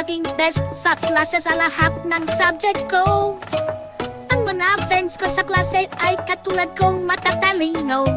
palaging best sa klase sa lahat ng subject ko. Ang mga friends ko sa klase ay katulad kong matatalino.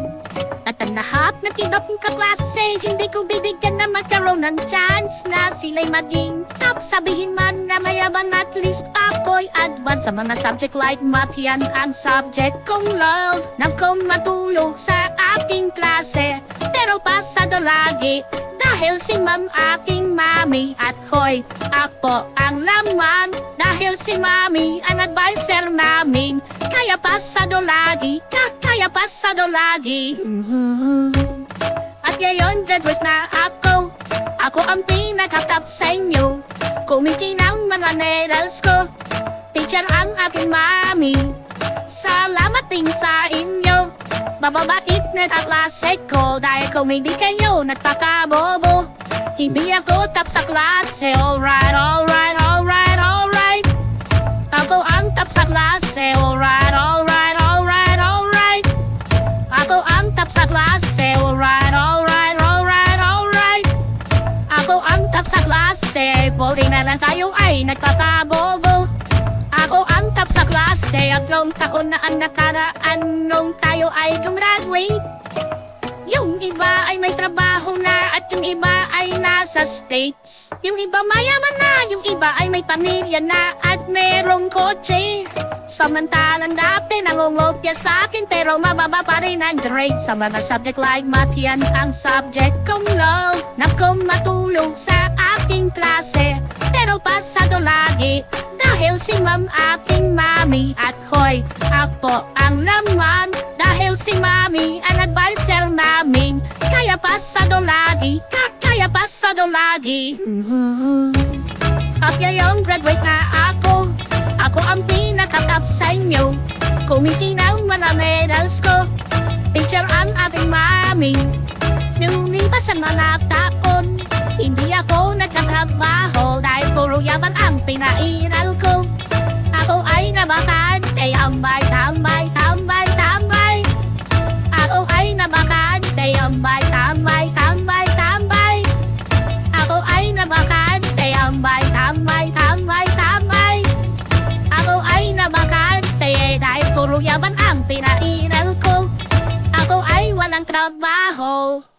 At ang lahat ng ibang kaklase, hindi ko bibigyan na magkaroon ng chance na sila'y maging top. Sabihin man na mayaman at least ako'y advance sa mga subject like math yan ang subject kong love. Nang kong matulog sa aking klase, pero pasado lagi dahil si ma'am aking mami at hoy, ako ang laman. Dahil si mami ang advisor namin. Kaya pasado lagi, ka- kaya pasado lagi. At ngayon graduate na ako. Ako ang pinaka-top sa inyo. Kumikinang mga medals ko. Teacher ang aking mami. Salamat din sa inyo Mababait na kaklase ko. Dahil kung hindi kayo nagpakabobo Hindi ako top sa klase. Alright, alright, alright, alright. Ako ang top sa klase. Alright, alright, alright, alright. Ako ang top sa klase. Alright, alright, alright, alright. Ako ang top sa klase. Boring na lang tayo ay nagpakabobo Ako ang top sa klase. At yung taon na ang nakaraan. Nung tayo ay gumraduate Yung iba ay may trabaho na At yung iba ay nasa States. Yung iba mayaman na Yung iba ay may pamilya na At merong kotse. Samantalang dati nangungopya sa akin Pero mababa pa rin ang grade. Sa mga subject like math yan ang subject kong love. Na kung matulog sa aking klase Pero pasado lagi Dahil si ma'am aking mami At hoy, ako ang laman. Dahil si mami ang advisor namin. Kaya pasado lagi ka- Kaya pasado lagi. At ngayong graduate na ako Ako ang pinaka-top sa inyo. Kumikinang mga medals ko. Teacher ang aking mami. Lumipas ang mga yaman ang pinairal ko. Ako ay nabakante Ambay, tambay, tambay, tambay. Ako ay nabakante Ambay, tambay, tambay, tambay. Ako ay nabakante Ambay, tambay, tambay, tambay. Ako ay nabakante Dahil puro yaman ang pinairal ko. Ako ay walang trabaho